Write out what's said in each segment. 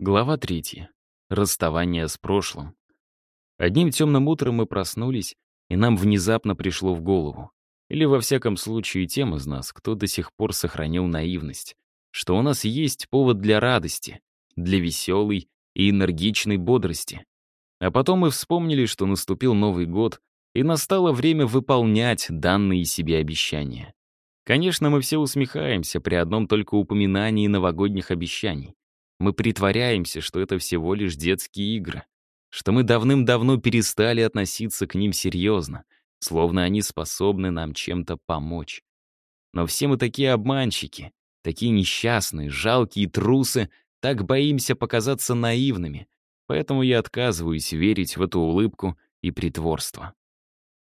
Глава третья. Расставание с прошлым. Одним темным утром мы проснулись, и нам внезапно пришло в голову. Или, во всяком случае, тем из нас, кто до сих пор сохранил наивность, что у нас есть повод для радости, для веселой и энергичной бодрости. А потом мы вспомнили, что наступил Новый год, и настало время выполнять данные себе обещания. Конечно, мы все усмехаемся при одном только упоминании новогодних обещаний. Мы притворяемся, что это всего лишь детские игры, что мы давным-давно перестали относиться к ним серьезно, словно они способны нам чем-то помочь. Но все мы такие обманщики, такие несчастные, жалкие трусы, так боимся показаться наивными, поэтому я отказываюсь верить в эту улыбку и притворство.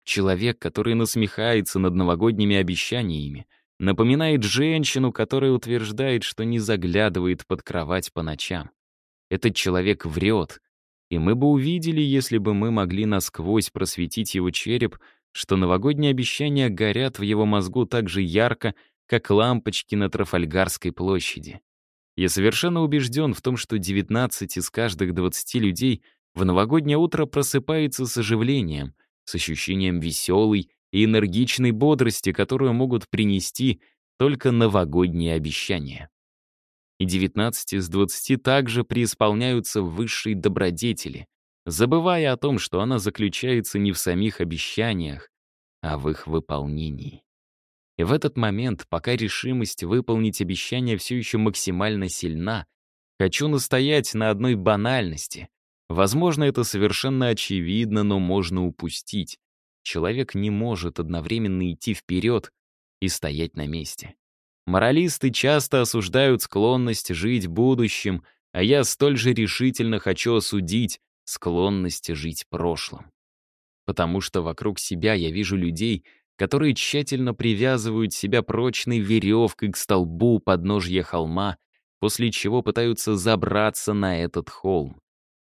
Человек, который насмехается над новогодними обещаниями — Напоминает женщину, которая утверждает, что не заглядывает под кровать по ночам. Этот человек врет, и мы бы увидели, если бы мы могли насквозь просветить его череп, что новогодние обещания горят в его мозгу так же ярко, как лампочки на Трафальгарской площади. Я совершенно убежден в том, что 19 из каждых 20 людей в новогоднее утро просыпается с оживлением, с ощущением веселой и энергичной бодрости, которую могут принести только новогодние обещания. И 19 из 20 также преисполняются высшей добродетели, забывая о том, что она заключается не в самих обещаниях, а в их выполнении. И в этот момент, пока решимость выполнить обещание все еще максимально сильна, хочу настоять на одной банальности. Возможно, это совершенно очевидно, но можно упустить. Человек не может одновременно идти вперед и стоять на месте. Моралисты часто осуждают склонность жить будущим, а я столь же решительно хочу осудить склонность жить прошлым. Потому что вокруг себя я вижу людей, которые тщательно привязывают себя прочной веревкой к столбу подножья холма, после чего пытаются забраться на этот холм.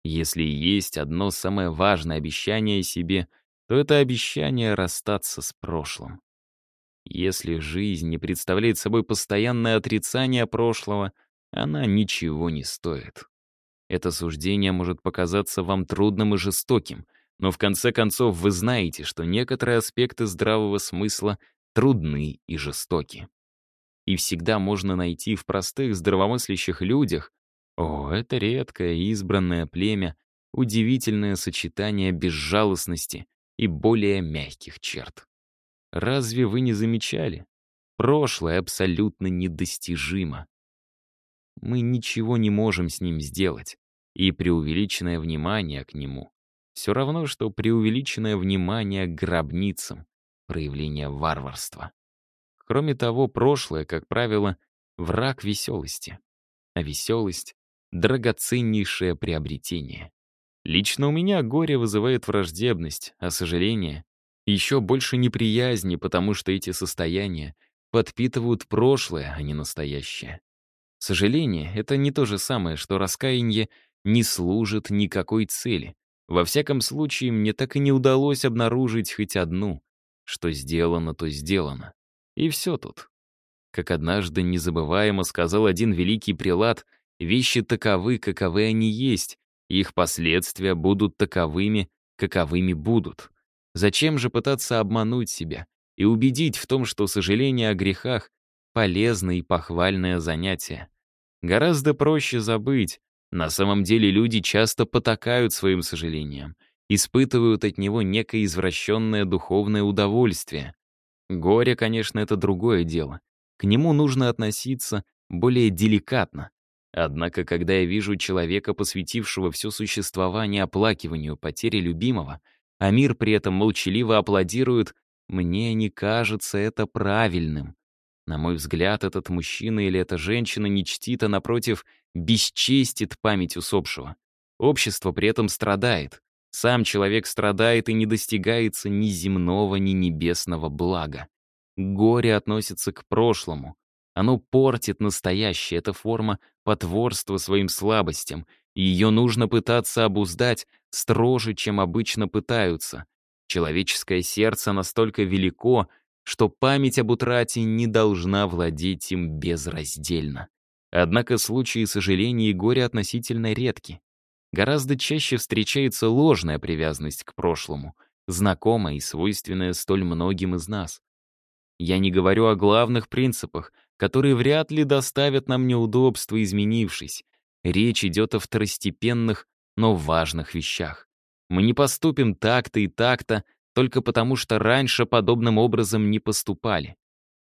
Если есть одно самое важное обещание себе — то это обещание расстаться с прошлым. Если жизнь не представляет собой постоянное отрицание прошлого, она ничего не стоит. Это суждение может показаться вам трудным и жестоким, но в конце концов вы знаете, что некоторые аспекты здравого смысла трудны и жестоки. И всегда можно найти в простых здравомыслящих людях, о, это редкое избранное племя, удивительное сочетание безжалостности и более мягких черт. Разве вы не замечали? Прошлое абсолютно недостижимо. Мы ничего не можем с ним сделать, и преувеличенное внимание к нему все равно, что преувеличенное внимание к гробницам, проявление варварства. Кроме того, прошлое, как правило, враг веселости, а веселость — драгоценнейшее приобретение. Лично у меня горе вызывает враждебность, а сожаление — еще больше неприязни, потому что эти состояния подпитывают прошлое, а не настоящее. Сожаление — это не то же самое, что раскаяние не служит никакой цели. Во всяком случае, мне так и не удалось обнаружить хоть одну. Что сделано, то сделано. И все тут. Как однажды незабываемо сказал один великий прилад, вещи таковы, каковы они есть, их последствия будут таковыми, каковыми будут. Зачем же пытаться обмануть себя и убедить в том, что сожаление о грехах — полезное и похвальное занятие? Гораздо проще забыть. На самом деле люди часто потакают своим сожалением, испытывают от него некое извращенное духовное удовольствие. Горе, конечно, это другое дело. К нему нужно относиться более деликатно, Однако, когда я вижу человека, посвятившего все существование оплакиванию потери любимого, а мир при этом молчаливо аплодирует, мне не кажется это правильным. На мой взгляд, этот мужчина или эта женщина не чтит, а, напротив, бесчестит память усопшего. Общество при этом страдает. Сам человек страдает и не достигается ни земного, ни небесного блага. Горе относится к прошлому, оно портит настоящее, это форма потворства своим слабостям, и ее нужно пытаться обуздать строже, чем обычно пытаются. Человеческое сердце настолько велико, что память об утрате не должна владеть им безраздельно. Однако случаи сожаления и горя относительно редки. Гораздо чаще встречается ложная привязанность к прошлому, знакомая и свойственная столь многим из нас. Я не говорю о главных принципах, которые вряд ли доставят нам неудобства, изменившись. Речь идет о второстепенных, но важных вещах. Мы не поступим так-то и так-то, только потому что раньше подобным образом не поступали.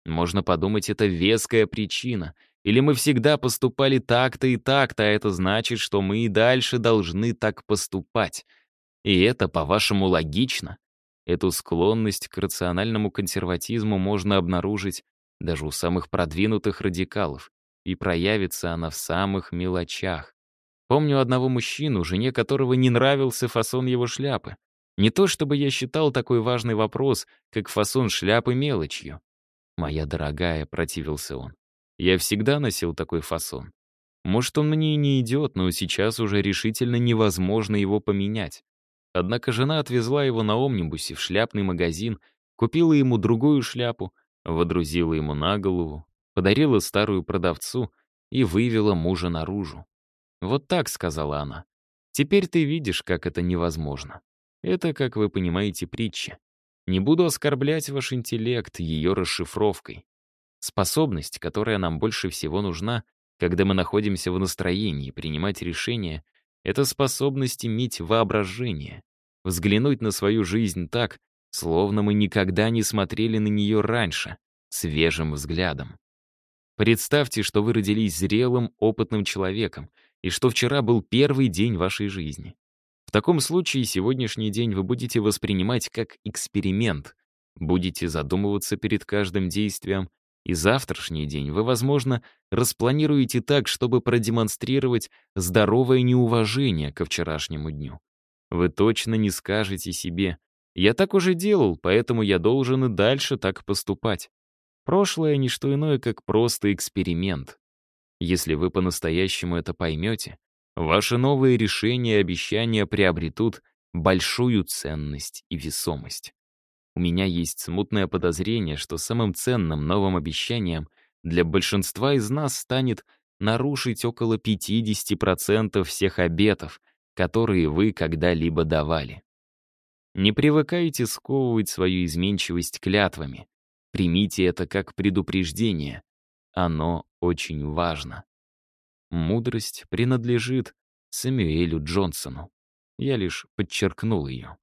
Можно подумать, это веская причина. Или мы всегда поступали так-то и так-то, а это значит, что мы и дальше должны так поступать. И это, по-вашему, логично? Эту склонность к рациональному консерватизму можно обнаружить даже у самых продвинутых радикалов, и проявится она в самых мелочах. Помню одного мужчину, жене которого не нравился фасон его шляпы. Не то чтобы я считал такой важный вопрос, как фасон шляпы мелочью. «Моя дорогая», — противился он, — «я всегда носил такой фасон. Может, он мне и не идет, но сейчас уже решительно невозможно его поменять. Однако жена отвезла его на омнибусе в шляпный магазин, купила ему другую шляпу, водрузила ему на голову, подарила старую продавцу и вывела мужа наружу. «Вот так», — сказала она. «Теперь ты видишь, как это невозможно. Это, как вы понимаете, притча. Не буду оскорблять ваш интеллект ее расшифровкой. Способность, которая нам больше всего нужна, когда мы находимся в настроении принимать решения, это способность иметь воображение, взглянуть на свою жизнь так, словно мы никогда не смотрели на нее раньше, свежим взглядом. Представьте, что вы родились зрелым, опытным человеком, и что вчера был первый день вашей жизни. В таком случае сегодняшний день вы будете воспринимать как эксперимент, будете задумываться перед каждым действием, и завтрашний день вы, возможно, распланируете так, чтобы продемонстрировать здоровое неуважение ко вчерашнему дню. Вы точно не скажете себе «я так уже делал, поэтому я должен и дальше так поступать». Прошлое — не что иное, как просто эксперимент. Если вы по-настоящему это поймете, Ваши новые решения и обещания приобретут большую ценность и весомость. У меня есть смутное подозрение, что самым ценным новым обещанием для большинства из нас станет нарушить около 50% всех обетов, которые вы когда-либо давали. Не привыкайте сковывать свою изменчивость клятвами. Примите это как предупреждение. Оно очень важно. Мудрость принадлежит Сэмюэлю Джонсону. Я лишь подчеркнул ее.